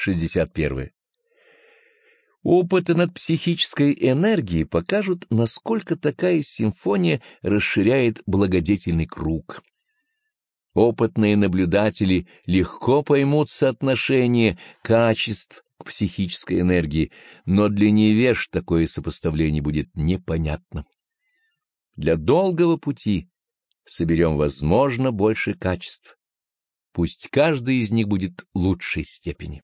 61. Опыты над психической энергией покажут, насколько такая симфония расширяет благодетельный круг. Опытные наблюдатели легко поймут соотношение качеств к психической энергии, но для невеж такое сопоставление будет непонятно. Для долгого пути соберем, возможно, больше качеств. Пусть каждый из них будет лучшей степени.